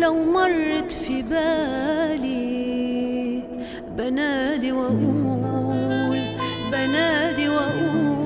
لو مرت في بالي بنادي وأقول بنادي وأقول.